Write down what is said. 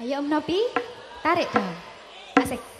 Ayo Om Nopi, tarik dong. Asik.